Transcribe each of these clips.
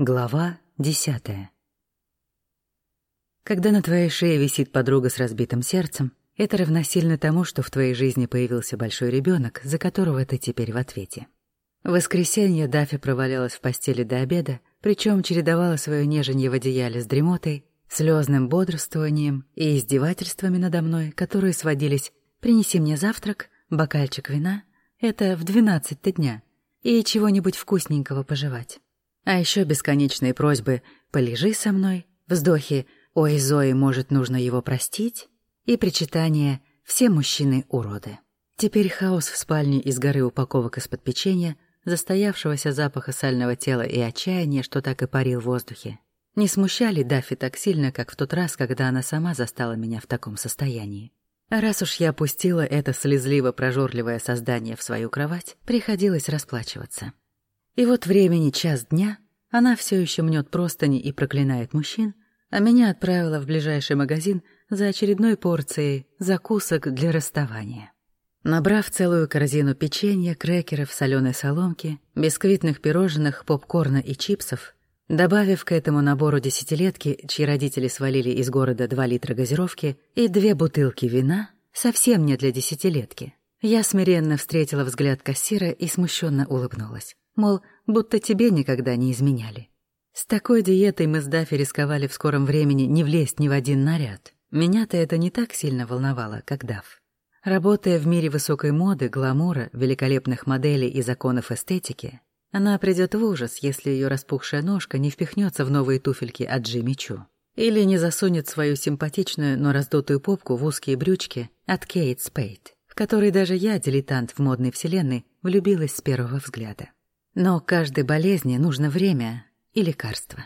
Глава десятая. Когда на твоей шее висит подруга с разбитым сердцем, это равносильно тому, что в твоей жизни появился большой ребенок, за которого ты теперь в ответе. В воскресенье Даффи провалялась в постели до обеда, причем чередовала свое неженье в одеяле с дремотой, слезным бодрствованием и издевательствами надо мной, которые сводились «принеси мне завтрак», «бокальчик вина» — это в двенадцать дня, и чего-нибудь вкусненького пожевать. А еще бесконечные просьбы «полежи со мной», вздохи «ой, Зои, может, нужно его простить» и причитание «все мужчины уроды». Теперь хаос в спальне из горы упаковок из-под печенья, застоявшегося запаха сального тела и отчаяния, что так и парил в воздухе, не смущали Даффи так сильно, как в тот раз, когда она сама застала меня в таком состоянии. Раз уж я опустила это слезливо-прожорливое создание в свою кровать, приходилось расплачиваться. И вот времени час дня, она все еще мнет простыни и проклинает мужчин, а меня отправила в ближайший магазин за очередной порцией закусок для расставания. Набрав целую корзину печенья, крекеров, соленой соломки, бисквитных пирожных, попкорна и чипсов, добавив к этому набору десятилетки, чьи родители свалили из города два литра газировки и две бутылки вина, совсем не для десятилетки, я смиренно встретила взгляд кассира и смущенно улыбнулась. Мол, будто тебе никогда не изменяли. С такой диетой мы с Даффи рисковали в скором времени не влезть ни в один наряд. Меня-то это не так сильно волновало, как Дафф. Работая в мире высокой моды, гламура, великолепных моделей и законов эстетики, она придет в ужас, если ее распухшая ножка не впихнется в новые туфельки от Джимми Чу. Или не засунет свою симпатичную, но раздутую попку в узкие брючки от Кейт Спейд, в которой даже я, дилетант в модной вселенной, влюбилась с первого взгляда. Но каждой болезни нужно время и лекарство.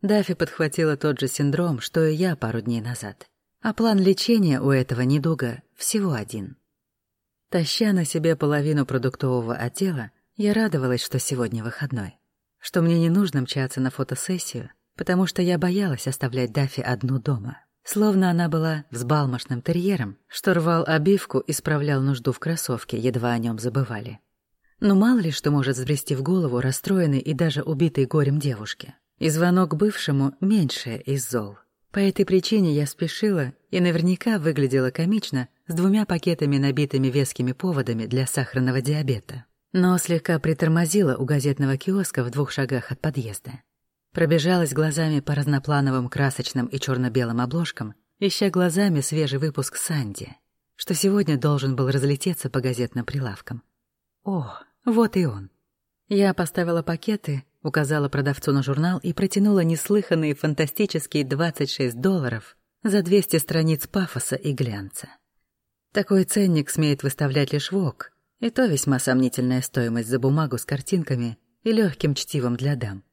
Дафи подхватила тот же синдром, что и я пару дней назад. А план лечения у этого недуга всего один. Таща на себе половину продуктового отдела, я радовалась, что сегодня выходной. Что мне не нужно мчаться на фотосессию, потому что я боялась оставлять Дафи одну дома. Словно она была взбалмошным терьером, что рвал обивку и справлял нужду в кроссовке, едва о нем забывали. Но мало ли что может взбрести в голову расстроенной и даже убитой горем девушке. И звонок бывшему меньшее из зол. По этой причине я спешила и наверняка выглядела комично с двумя пакетами, набитыми вескими поводами для сахарного диабета. Но слегка притормозила у газетного киоска в двух шагах от подъезда. Пробежалась глазами по разноплановым красочным и черно-белым обложкам, ища глазами свежий выпуск «Санди», что сегодня должен был разлететься по газетным прилавкам. О, вот и он. Я поставила пакеты, указала продавцу на журнал и протянула неслыханные фантастические 26 долларов за 200 страниц пафоса и глянца. Такой ценник смеет выставлять лишь ВОК, и то весьма сомнительная стоимость за бумагу с картинками и легким чтивом для дам.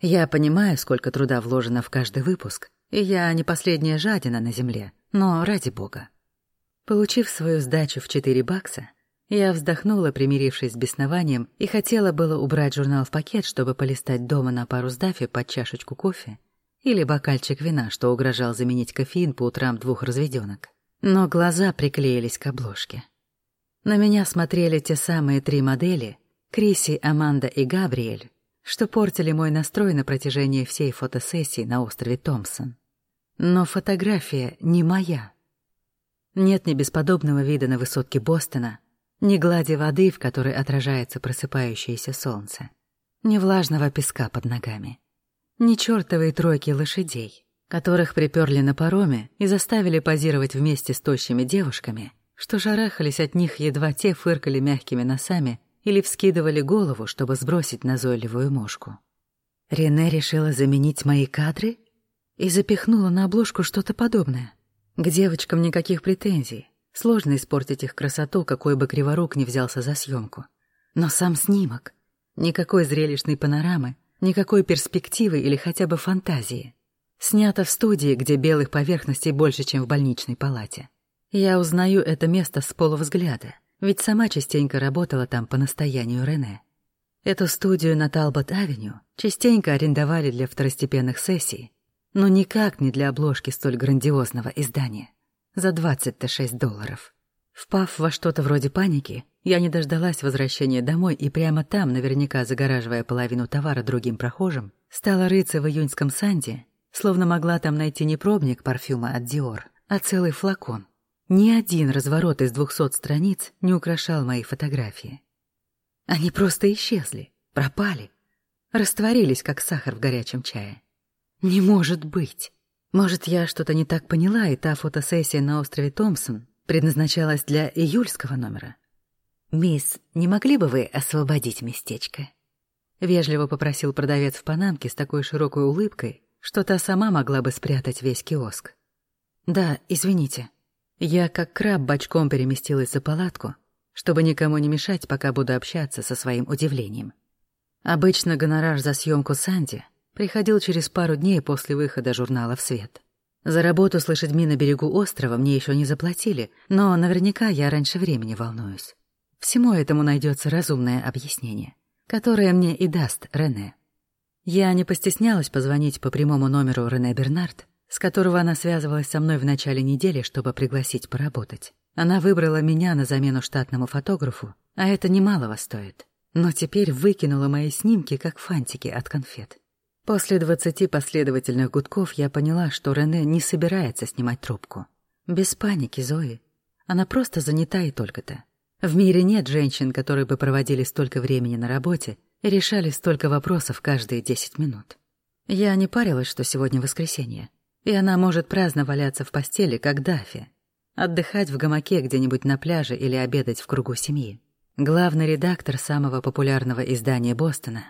Я понимаю, сколько труда вложено в каждый выпуск, и я не последняя жадина на земле, но ради бога. Получив свою сдачу в 4 бакса, я вздохнула, примирившись с беснованием, и хотела было убрать журнал в пакет, чтобы полистать дома на пару с Даффи под чашечку кофе или бокальчик вина, что угрожал заменить кофеин по утрам двух разведенок. Но глаза приклеились к обложке. На меня смотрели те самые три модели — Криси, Аманда и Габриэль, что портили мой настрой на протяжении всей фотосессии на острове Томпсон. Но фотография не моя. Нет ни бесподобного вида на высотке Бостона, ни глади воды, в которой отражается просыпающееся солнце, ни влажного песка под ногами, ни чертовой тройки лошадей, которых приперли на пароме и заставили позировать вместе с тощими девушками, что жарахались от них, едва те фыркали мягкими носами или вскидывали голову, чтобы сбросить назойливую мошку. Рене решила заменить мои кадры и запихнула на обложку что-то подобное. К девочкам никаких претензий. Сложно испортить их красоту, какой бы криворук не взялся за съемку. Но сам снимок. Никакой зрелищной панорамы, никакой перспективы или хотя бы фантазии. Снято в студии, где белых поверхностей больше, чем в больничной палате. Я узнаю это место с полувзгляда, ведь сама частенько работала там по настоянию Рене. Эту студию на Талбот-авеню частенько арендовали для второстепенных сессий, но никак не для обложки столь грандиозного издания за 20-то 6 долларов. Впав во что-то вроде паники, Я не дождалась возвращения домой и прямо там, наверняка загораживая половину товара другим прохожим, стала рыться в июньском санде, словно могла там найти не пробник парфюма от Диор, а целый флакон. Ни один разворот из двухсот страниц не украшал мои фотографии. Они просто исчезли, пропали, растворились, как сахар в горячем чае. Не может быть. Может, я что-то не так поняла, и та фотосессия на острове Томпсон предназначалась для июльского номера. «Мисс, не могли бы вы освободить местечко?» Вежливо попросил продавец в панамке с такой широкой улыбкой, что та сама могла бы спрятать весь киоск. «Да, извините. Я как краб бочком переместилась за палатку, чтобы никому не мешать, пока буду общаться со своим удивлением. Обычно гонорар за съемку Санди приходил через пару дней после выхода журнала в свет. За работу с лошадьми на берегу острова мне еще не заплатили, но наверняка я раньше времени волнуюсь. Всему этому найдется разумное объяснение, которое мне и даст Рене. Я не постеснялась позвонить по прямому номеру Рене Бернард, с которого она связывалась со мной в начале недели, чтобы пригласить поработать. Она выбрала меня на замену штатному фотографу, а это немалого стоит. Но теперь выкинула мои снимки, как фантики от конфет. После двадцати последовательных гудков я поняла, что Рене не собирается снимать трубку. Без паники, Зои. Она просто занята и только-то. В мире нет женщин, которые бы проводили столько времени на работе и решали столько вопросов каждые десять минут. Я не парилась, что сегодня воскресенье, и она может праздно валяться в постели, как Дафи, отдыхать в гамаке где-нибудь на пляже или обедать в кругу семьи. Главный редактор самого популярного издания Бостона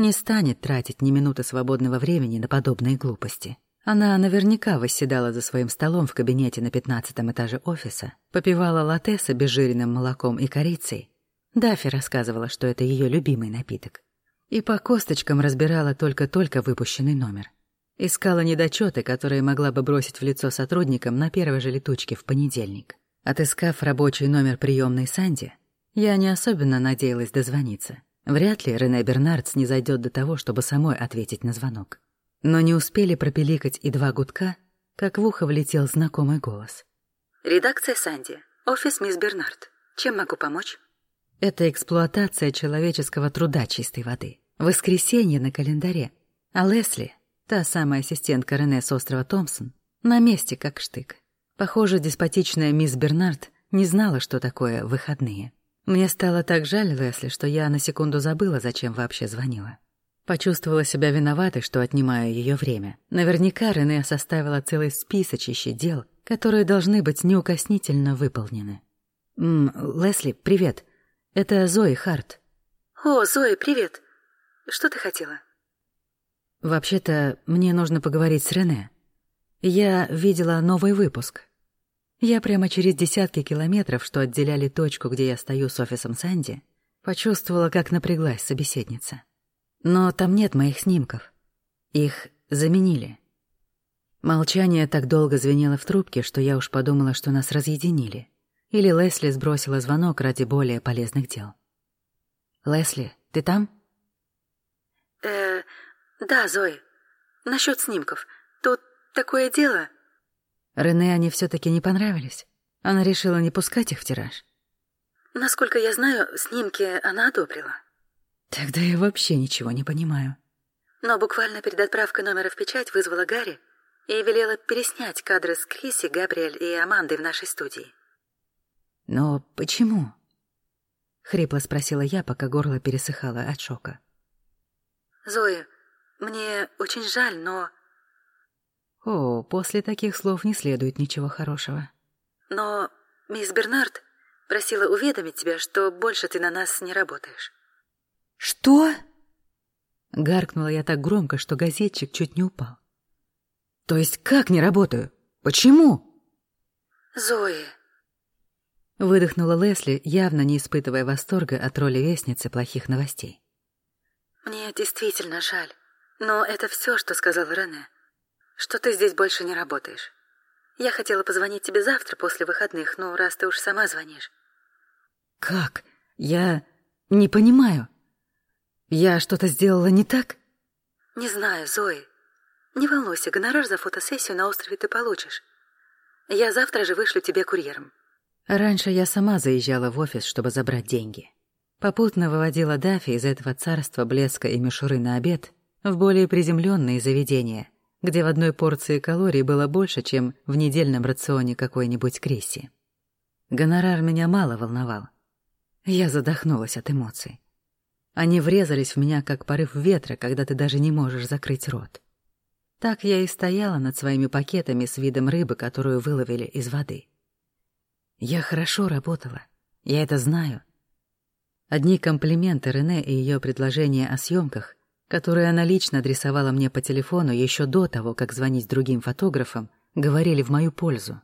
не станет тратить ни минуты свободного времени на подобные глупости. Она наверняка восседала за своим столом в кабинете на пятнадцатом этаже офиса, попивала латте с обезжиренным молоком и корицей. Даффи рассказывала, что это ее любимый напиток. И по косточкам разбирала только-только выпущенный номер. Искала недочеты, которые могла бы бросить в лицо сотрудникам на первой же летучке в понедельник. Отыскав рабочий номер приемной Санди, я не особенно надеялась дозвониться. Вряд ли Рене Бернардс не зайдет до того, чтобы самой ответить на звонок. Но не успели пропеликать и два гудка, как в ухо влетел знакомый голос. «Редакция Санди. Офис мисс Бернард. Чем могу помочь?» Это эксплуатация человеческого труда чистой воды. Воскресенье на календаре. А Лесли, та самая ассистентка Рене с острова Томпсон, на месте как штык. Похоже, деспотичная мисс Бернард не знала, что такое выходные. Мне стало так жаль Лесли, что я на секунду забыла, зачем вообще звонила. Почувствовала себя виноватой, что отнимаю ее время. Наверняка Рене составила целый списочище дел, которые должны быть неукоснительно выполнены. «М, Лесли, привет. Это Зои Харт». «О, Зои, привет. Что ты хотела?» «Вообще-то, мне нужно поговорить с Рене. Я видела новый выпуск. Я прямо через десятки километров, что отделяли точку, где я стою с офисом Санди, почувствовала, как напряглась собеседница. Но там нет моих снимков. Их заменили. Молчание так долго звенело в трубке, что я уж подумала, что нас разъединили. Или Лесли сбросила звонок ради более полезных дел. «Лесли, ты там?» «Э, да, Зои. Насчет снимков. Тут такое дело...» Рене они все таки не понравились. Она решила не пускать их в тираж. Насколько я знаю, снимки она одобрила. Тогда я вообще ничего не понимаю. Но буквально перед отправкой номера в печать вызвала Гарри и велела переснять кадры с Криси, Габриэль и Амандой в нашей студии. «Но почему?» — хрипло спросила я, пока горло пересыхало от шока. «Зоя, мне очень жаль, но...» «О, после таких слов не следует ничего хорошего». «Но мисс Бернард просила уведомить тебя, что больше ты на нас не работаешь». «Что?» Гаркнула я так громко, что газетчик чуть не упал. «То есть как не работаю? Почему?» «Зои!» Выдохнула Лесли, явно не испытывая восторга от роли вестницы плохих новостей. «Мне действительно жаль, но это все, что сказал Рене. Что ты здесь больше не работаешь. Я хотела позвонить тебе завтра после выходных, но раз ты уж сама звонишь». «Как? Я не понимаю». Я что-то сделала не так? Не знаю, Зои. Не волнуйся, гонорар за фотосессию на острове ты получишь. Я завтра же вышлю тебе курьером. Раньше я сама заезжала в офис, чтобы забрать деньги. Попутно выводила Дафи из этого царства блеска и мишуры на обед в более приземленные заведения, где в одной порции калорий было больше, чем в недельном рационе какой-нибудь Крисси. Гонорар меня мало волновал. Я задохнулась от эмоций. Они врезались в меня, как порыв ветра, когда ты даже не можешь закрыть рот. Так я и стояла над своими пакетами с видом рыбы, которую выловили из воды. Я хорошо работала, я это знаю. Одни комплименты Рене и ее предложения о съемках, которые она лично адресовала мне по телефону еще до того, как звонить другим фотографам, говорили в мою пользу.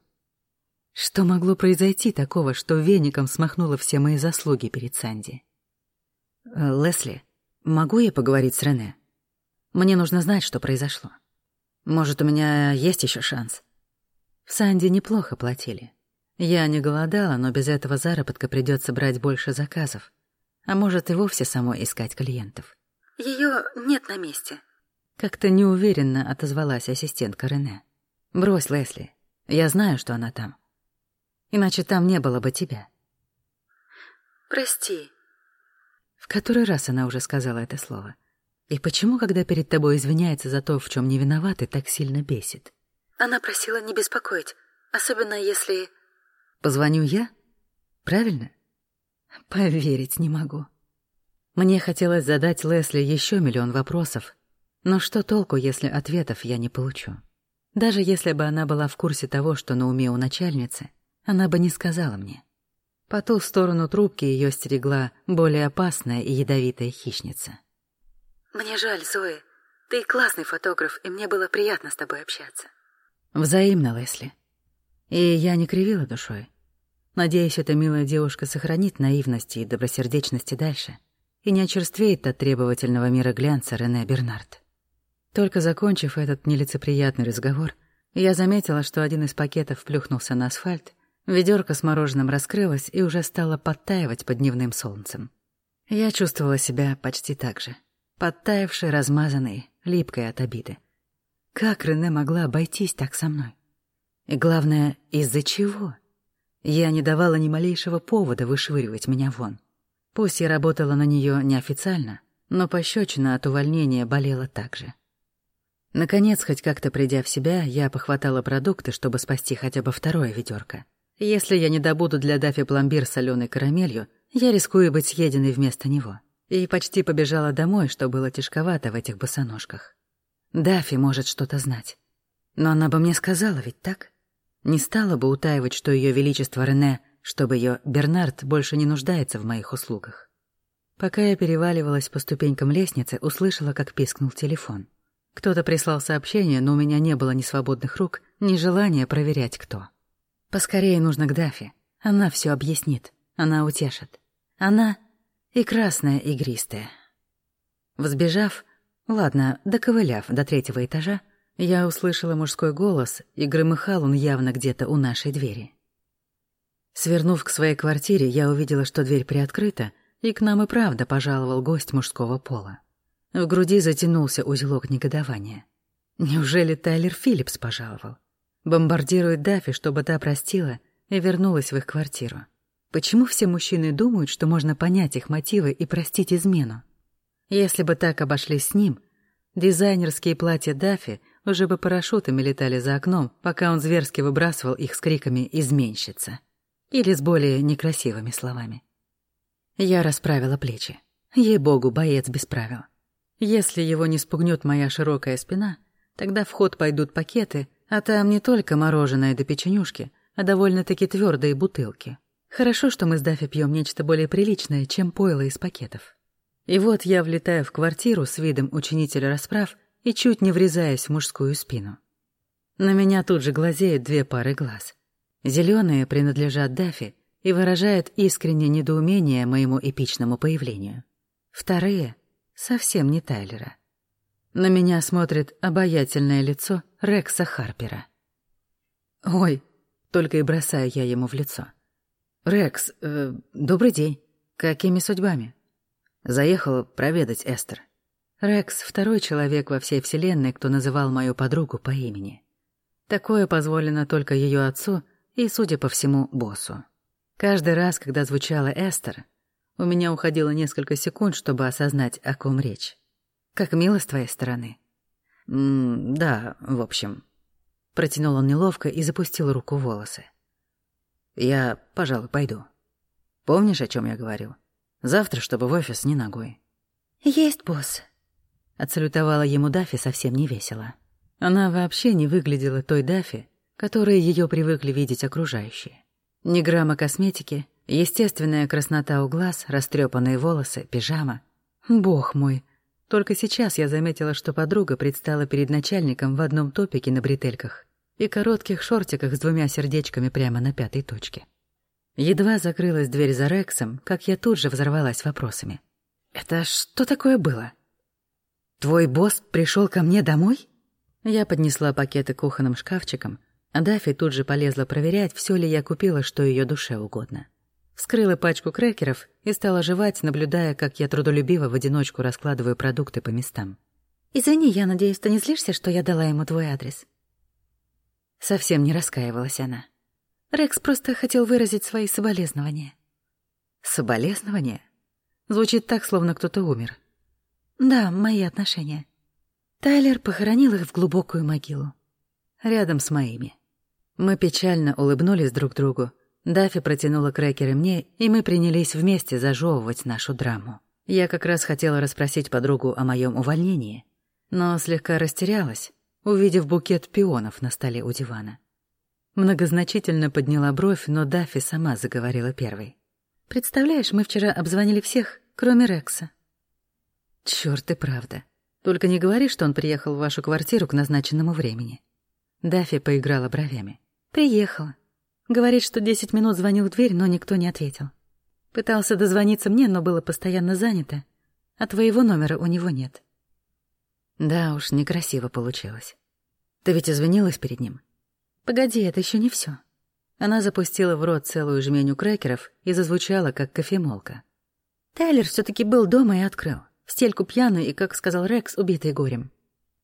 Что могло произойти такого, что веником смахнуло все мои заслуги перед Санди? Э, «Лесли, могу я поговорить с Рене? Мне нужно знать, что произошло. Может, у меня есть еще шанс?» В Санди неплохо платили. Я не голодала, но без этого заработка придется брать больше заказов. А может, и вовсе самой искать клиентов. Ее нет на месте. Как-то неуверенно отозвалась ассистентка Рене. «Брось, Лесли. Я знаю, что она там. Иначе там не было бы тебя». «Прости», в который раз она уже сказала это слово? И почему, когда перед тобой извиняется за то, в чем не виноваты, так сильно бесит? Она просила не беспокоить, особенно если... Позвоню я? Правильно? Поверить не могу. Мне хотелось задать Лесли еще миллион вопросов, но что толку, если ответов я не получу? Даже если бы она была в курсе того, что на уме у начальницы, она бы не сказала мне. По ту сторону трубки ее стерегла более опасная и ядовитая хищница. «Мне жаль, Зои. Ты классный фотограф, и мне было приятно с тобой общаться». «Взаимно, Лесли. И я не кривила душой. Надеюсь, эта милая девушка сохранит наивность и добросердечность и дальше, и не очерствеет от требовательного мира глянца Рене Бернард». Только закончив этот нелицеприятный разговор, я заметила, что один из пакетов плюхнулся на асфальт, Ведерко с мороженым раскрылось и уже стало подтаивать под дневным солнцем. Я чувствовала себя почти так же. Подтаявшей, размазанной, липкой от обиды. Как Рене могла обойтись так со мной? И главное, из-за чего? Я не давала ни малейшего повода вышвыривать меня вон. Пусть я работала на нее неофициально, но пощечина от увольнения болела так же. Наконец, хоть как-то придя в себя, я похватала продукты, чтобы спасти хотя бы второе ведерко. Если я не добуду для Дафи пломбир с соленой карамелью, я рискую быть съеденной вместо него. И почти побежала домой, что было тяжковато в этих босоножках. Дафи может что-то знать. Но она бы мне сказала, ведь так? Не стала бы утаивать, что ее величество Рене, чтобы ее Бернард больше не нуждается в моих услугах. Пока я переваливалась по ступенькам лестницы, услышала, как пискнул телефон. Кто-то прислал сообщение, но у меня не было ни свободных рук, ни желания проверять, кто. Поскорее нужно к Дафе. Она все объяснит. Она утешит. Она и красная игристая. Взбежав, ладно, доковыляв до третьего этажа, я услышала мужской голос, и громыхал он явно где-то у нашей двери. Свернув к своей квартире, я увидела, что дверь приоткрыта, и к нам и правда пожаловал гость мужского пола. В груди затянулся узелок негодования. Неужели Тайлер Филлипс пожаловал? Бомбардирует Дафи, чтобы та простила и вернулась в их квартиру. Почему все мужчины думают, что можно понять их мотивы и простить измену? Если бы так обошлись с ним, дизайнерские платья Дафи уже бы парашютами летали за окном, пока он зверски выбрасывал их с криками «изменщица» или с более некрасивыми словами. Я расправила плечи. Ей-богу, боец без правил. Если его не спугнет моя широкая спина, тогда в ход пойдут пакеты, а там не только мороженое до да печенюшки, а довольно-таки твердые бутылки. Хорошо, что мы с Дафи пьем нечто более приличное, чем пойло из пакетов. И вот я влетаю в квартиру с видом учинителя расправ и чуть не врезаюсь в мужскую спину. На меня тут же глазеют две пары глаз. Зеленые принадлежат Дафи и выражают искреннее недоумение моему эпичному появлению. Вторые — совсем не Тайлера. На меня смотрит обаятельное лицо Рекса Харпера. «Ой», — только и бросаю я ему в лицо. «Рекс, э, добрый день. Какими судьбами?» Заехал проведать Эстер. Рекс — второй человек во всей вселенной, кто называл мою подругу по имени. Такое позволено только ее отцу и, судя по всему, боссу. Каждый раз, когда звучала Эстер, у меня уходило несколько секунд, чтобы осознать, о ком речь. Как мило с твоей стороны. М да, в общем. Протянул он неловко и запустил руку в волосы. Я, пожалуй, пойду. Помнишь, о чем я говорил? Завтра, чтобы в офис не ногой. Есть, босс. Отсалютовала ему Дафи совсем не весело. Она вообще не выглядела той Дафи, которой ее привыкли видеть окружающие. Ни грамма косметики, естественная краснота у глаз, растрепанные волосы, пижама. Бог мой, только сейчас я заметила, что подруга предстала перед начальником в одном топике на бретельках и коротких шортиках с двумя сердечками прямо на пятой точке. Едва закрылась дверь за Рексом, как я тут же взорвалась вопросами. «Это что такое было? Твой босс пришел ко мне домой?» Я поднесла пакеты кухонным шкафчикам, а Даффи тут же полезла проверять, все ли я купила, что ее душе угодно. Вскрыла пачку крекеров и стала жевать, наблюдая, как я трудолюбиво в одиночку раскладываю продукты по местам. «Извини, я надеюсь, ты не злишься, что я дала ему твой адрес?» Совсем не раскаивалась она. Рекс просто хотел выразить свои соболезнования. Соболезнования? Звучит так, словно кто-то умер. Да, мои отношения. Тайлер похоронил их в глубокую могилу. Рядом с моими. Мы печально улыбнулись друг другу. Дафи протянула крекеры мне, и мы принялись вместе зажевывать нашу драму. Я как раз хотела расспросить подругу о моем увольнении, но слегка растерялась, увидев букет пионов на столе у дивана. Многозначительно подняла бровь, но Дафи сама заговорила первой. «Представляешь, мы вчера обзвонили всех, кроме Рекса». «Чёрт и правда. Только не говори, что он приехал в вашу квартиру к назначенному времени. Дафи поиграла бровями. Приехала. Говорит, что десять минут звонил в дверь, но никто не ответил. Пытался дозвониться мне, но было постоянно занято. А твоего номера у него нет. Да уж, некрасиво получилось. Ты ведь извинилась перед ним? Погоди, это еще не все. Она запустила в рот целую жменю крекеров и зазвучала, как кофемолка. Тайлер все таки был дома и открыл в стельку пьяную и, как сказал Рекс, убитый горем.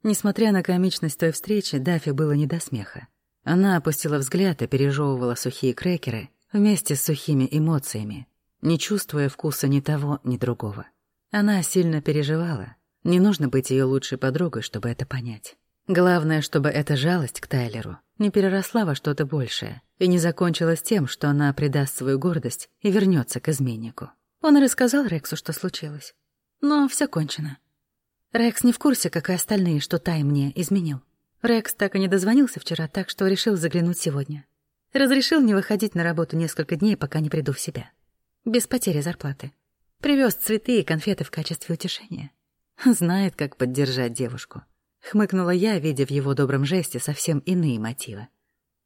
Несмотря на комичность той встречи, Дафи было не до смеха. Она опустила взгляд и пережевывала сухие крекеры вместе с сухими эмоциями, не чувствуя вкуса ни того, ни другого. Она сильно переживала. Не нужно быть ее лучшей подругой, чтобы это понять. Главное, чтобы эта жалость к Тайлеру не переросла во что-то большее и не закончилась тем, что она предаст свою гордость и вернется к изменнику. Он рассказал Рексу, что случилось. Но все кончено. Рекс не в курсе, как и остальные, что Тай мне изменил. Рекс так и не дозвонился вчера, так что решил заглянуть сегодня. Разрешил не выходить на работу несколько дней, пока не приду в себя. Без потери зарплаты. Привез цветы и конфеты в качестве утешения. Знает, как поддержать девушку. Хмыкнула я, видя в его добром жесте совсем иные мотивы.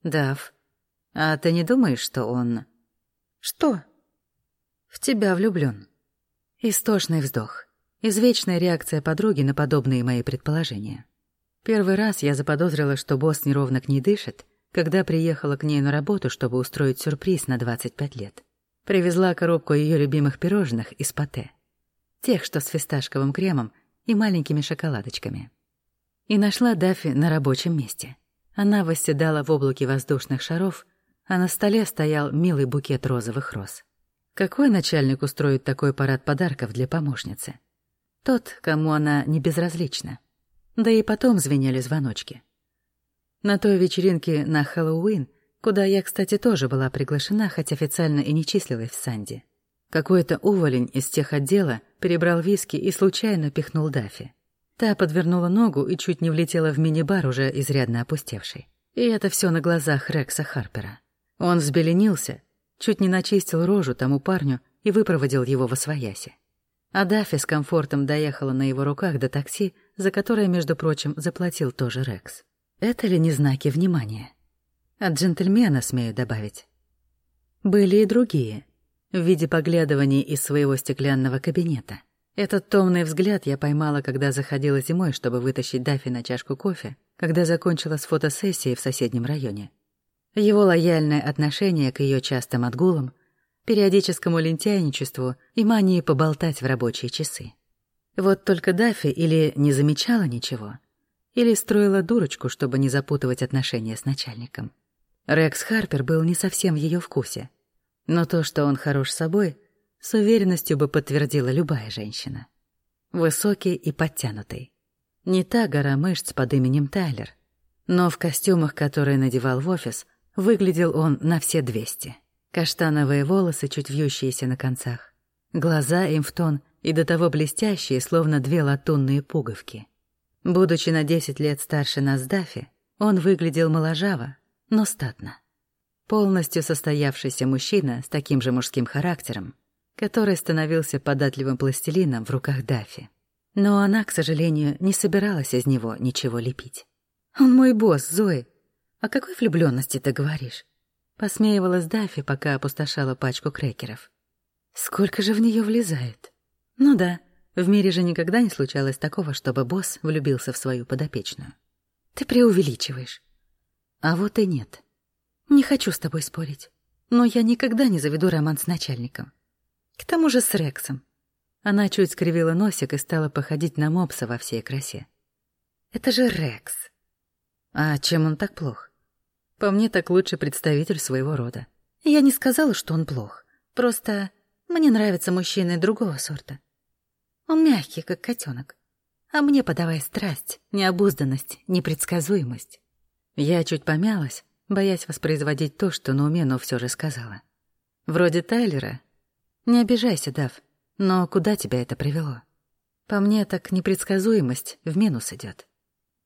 Дав, а ты не думаешь, что он... Что? В тебя влюблён. Истошный вздох. Извечная реакция подруги на подобные мои предположения. Первый раз я заподозрила, что босс неровно к ней дышит, когда приехала к ней на работу, чтобы устроить сюрприз на 25 лет. Привезла коробку ее любимых пирожных из пате. Тех, что с фисташковым кремом и маленькими шоколадочками. И нашла Даффи на рабочем месте. Она восседала в облаке воздушных шаров, а на столе стоял милый букет розовых роз. Какой начальник устроит такой парад подарков для помощницы? Тот, кому она не безразлична. Да и потом звенели звоночки. На той вечеринке на Хэллоуин, куда я, кстати, тоже была приглашена, хоть официально и не числилась в Санди. Какой-то уволень из тех отдела перебрал виски и случайно пихнул Дафи. Та подвернула ногу и чуть не влетела в мини-бар, уже изрядно опустевший. И это все на глазах Рекса Харпера. Он взбеленился, чуть не начистил рожу тому парню и выпроводил его во свояси. А Даффи с комфортом доехала на его руках до такси, за которое, между прочим, заплатил тоже Рекс. Это ли не знаки внимания? От джентльмена, смею добавить. Были и другие, в виде поглядываний из своего стеклянного кабинета. Этот томный взгляд я поймала, когда заходила зимой, чтобы вытащить Даффи на чашку кофе, когда закончила с фотосессией в соседнем районе. Его лояльное отношение к ее частым отгулам, периодическому лентяйничеству и мании поболтать в рабочие часы. Вот только Даффи или не замечала ничего, или строила дурочку, чтобы не запутывать отношения с начальником. Рекс Харпер был не совсем в ее вкусе. Но то, что он хорош собой, с уверенностью бы подтвердила любая женщина. Высокий и подтянутый. Не та гора мышц под именем Тайлер, но в костюмах, которые надевал в офис, выглядел он на все двести. Каштановые волосы, чуть вьющиеся на концах. Глаза им в тон и до того блестящие, словно две латунные пуговки. Будучи на десять лет старше нас Даффи, он выглядел моложаво, но статно. Полностью состоявшийся мужчина с таким же мужским характером, который становился податливым пластилином в руках Даффи. Но она, к сожалению, не собиралась из него ничего лепить. «Он мой босс, Зои. О какой влюбленности ты говоришь?» Посмеивалась Даффи, пока опустошала пачку крекеров. «Сколько же в нее влезает?» «Ну да, в мире же никогда не случалось такого, чтобы босс влюбился в свою подопечную. Ты преувеличиваешь. А вот и нет. Не хочу с тобой спорить, но я никогда не заведу роман с начальником. К тому же с Рексом. Она чуть скривила носик и стала походить на мопса во всей красе. Это же Рекс. А чем он так плох? По мне, так лучший представитель своего рода. Я не сказала, что он плох. Просто мне нравятся мужчины другого сорта. Он мягкий, как котенок. А мне подавай страсть, необузданность, непредсказуемость. Я чуть помялась, боясь воспроизводить то, что на уме, но все же сказала. Вроде Тайлера. Не обижайся, Дав, но куда тебя это привело? По мне, так непредсказуемость в минус идет.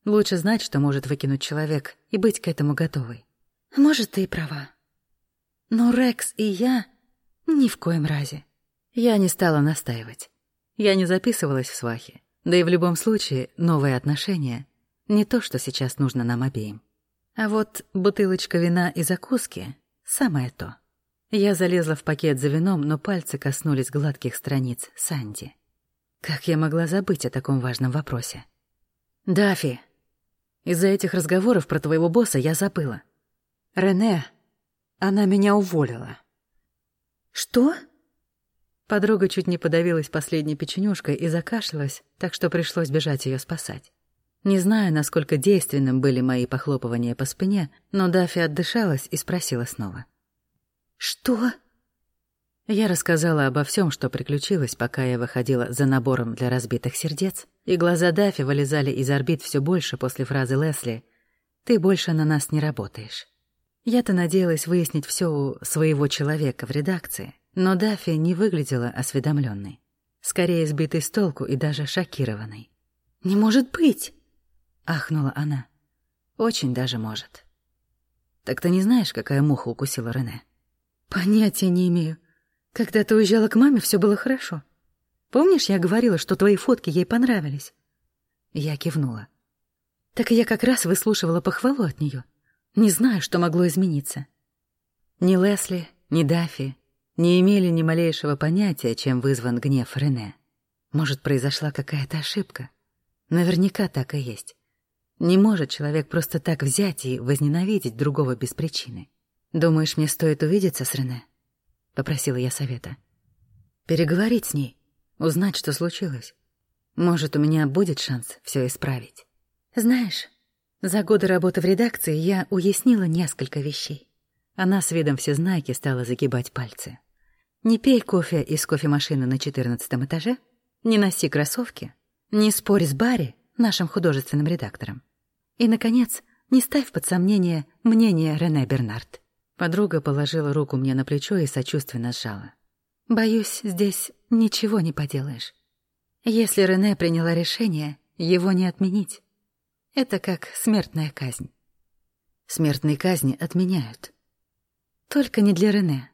Лучше знать, что может выкинуть человек, и быть к этому готовой. Может, ты и права. Но Рекс и я ни в коем разе. Я не стала настаивать. Я не записывалась в свахи. Да и в любом случае, новые отношения — не то, что сейчас нужно нам обеим. А вот бутылочка вина и закуски — самое то. Я залезла в пакет за вином, но пальцы коснулись гладких страниц Санди. Как я могла забыть о таком важном вопросе? «Дафи, из-за этих разговоров про твоего босса я забыла. Рене, она меня уволила». «Что?» Подруга чуть не подавилась последней печенюшкой и закашлялась, так что пришлось бежать ее спасать. Не знаю, насколько действенным были мои похлопывания по спине, но Даффи отдышалась и спросила снова. «Что?» Я рассказала обо всем, что приключилось, пока я выходила за набором для разбитых сердец, и глаза Даффи вылезали из орбит все больше после фразы Лесли «Ты больше на нас не работаешь». Я-то надеялась выяснить все у своего человека в редакции, но Даффи не выглядела осведомленной, скорее сбитой с толку и даже шокированной. «Не может быть!» — ахнула она. «Очень даже может». «Так ты не знаешь, какая муха укусила Рене?» «Понятия не имею. Когда ты уезжала к маме, все было хорошо. Помнишь, я говорила, что твои фотки ей понравились?» Я кивнула. «Так я как раз выслушивала похвалу от нее. Не знаю, что могло измениться». Ни Лесли, ни Даффи не имели ни малейшего понятия, чем вызван гнев Рене. Может, произошла какая-то ошибка? Наверняка так и есть. Не может человек просто так взять и возненавидеть другого без причины. «Думаешь, мне стоит увидеться с Рене?» — попросила я совета. «Переговорить с ней, узнать, что случилось. Может, у меня будет шанс все исправить. Знаешь, за годы работы в редакции я уяснила несколько вещей. Она с видом всезнайки стала загибать пальцы. Не пей кофе из кофемашины на четырнадцатом этаже, не носи кроссовки, не спорь с Барри, нашим художественным редактором. И, наконец, не ставь под сомнение мнение Рене Бернард. Подруга положила руку мне на плечо и сочувственно сжала. «Боюсь, здесь ничего не поделаешь. Если Рене приняла решение, его не отменить. Это как смертная казнь. Смертные казни отменяют. Только не для Рене.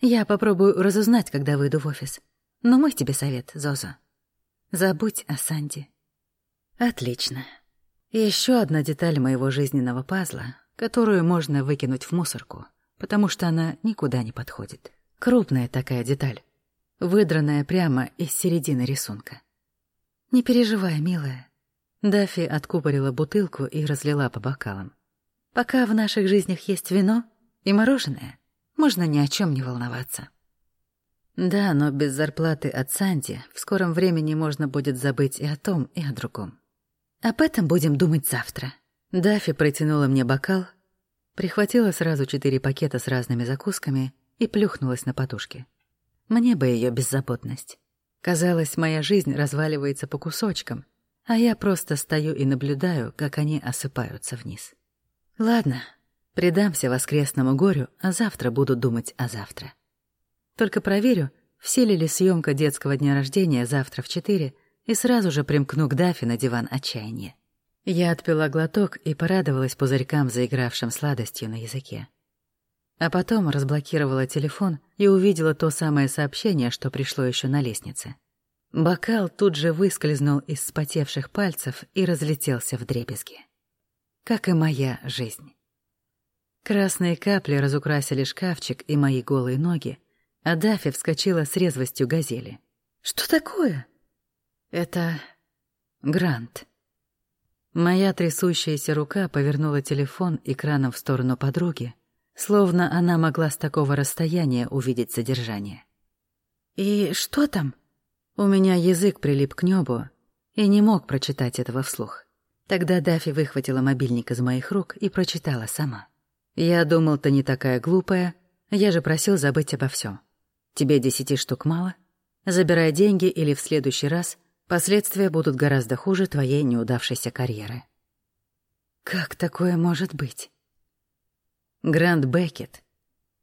Я попробую разузнать, когда выйду в офис. Но мой тебе совет, Зоза. Забудь о Санди. Отлично. Еще одна деталь моего жизненного пазла, которую можно выкинуть в мусорку, потому что она никуда не подходит. Крупная такая деталь, выдранная прямо из середины рисунка. Не переживай, милая. Дафи откупорила бутылку и разлила по бокалам. Пока в наших жизнях есть вино и мороженое, можно ни о чем не волноваться. Да, но без зарплаты от Санди в скором времени можно будет забыть и о том, и о другом. Об этом будем думать завтра. Дафи протянула мне бокал, прихватила сразу четыре пакета с разными закусками и плюхнулась на подушке. Мне бы ее беззаботность. Казалось, моя жизнь разваливается по кусочкам, а я просто стою и наблюдаю, как они осыпаются вниз. Ладно, предамся воскресному горю, а завтра буду думать о завтра. Только проверю, в силе ли съемка детского дня рождения завтра в четыре, и сразу же примкну к Дафе на диван отчаяния. Я отпила глоток и порадовалась пузырькам, заигравшим сладостью на языке. А потом разблокировала телефон и увидела то самое сообщение, что пришло еще на лестнице. Бокал тут же выскользнул из спотевших пальцев и разлетелся в дребезги. Как и моя жизнь. Красные капли разукрасили шкафчик и мои голые ноги, а Даффи вскочила с резвостью газели. «Что такое?» «Это... Грант». Моя трясущаяся рука повернула телефон экраном в сторону подруги, словно она могла с такого расстояния увидеть содержание. «И что там?» У меня язык прилип к небу и не мог прочитать этого вслух. Тогда Дафи выхватила мобильник из моих рук и прочитала сама. «Я думал, ты не такая глупая, я же просил забыть обо всем. Тебе десяти штук мало? Забирай деньги или в следующий раз последствия будут гораздо хуже твоей неудавшейся карьеры». «Как такое может быть?» Грант Беккет,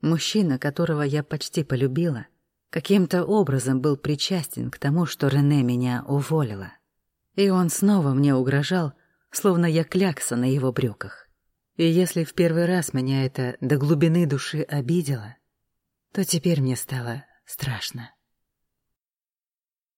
мужчина, которого я почти полюбила, каким-то образом был причастен к тому, что Рене меня уволила. И он снова мне угрожал, словно я клякса на его брюках. И если в первый раз меня это до глубины души обидело, то теперь мне стало страшно.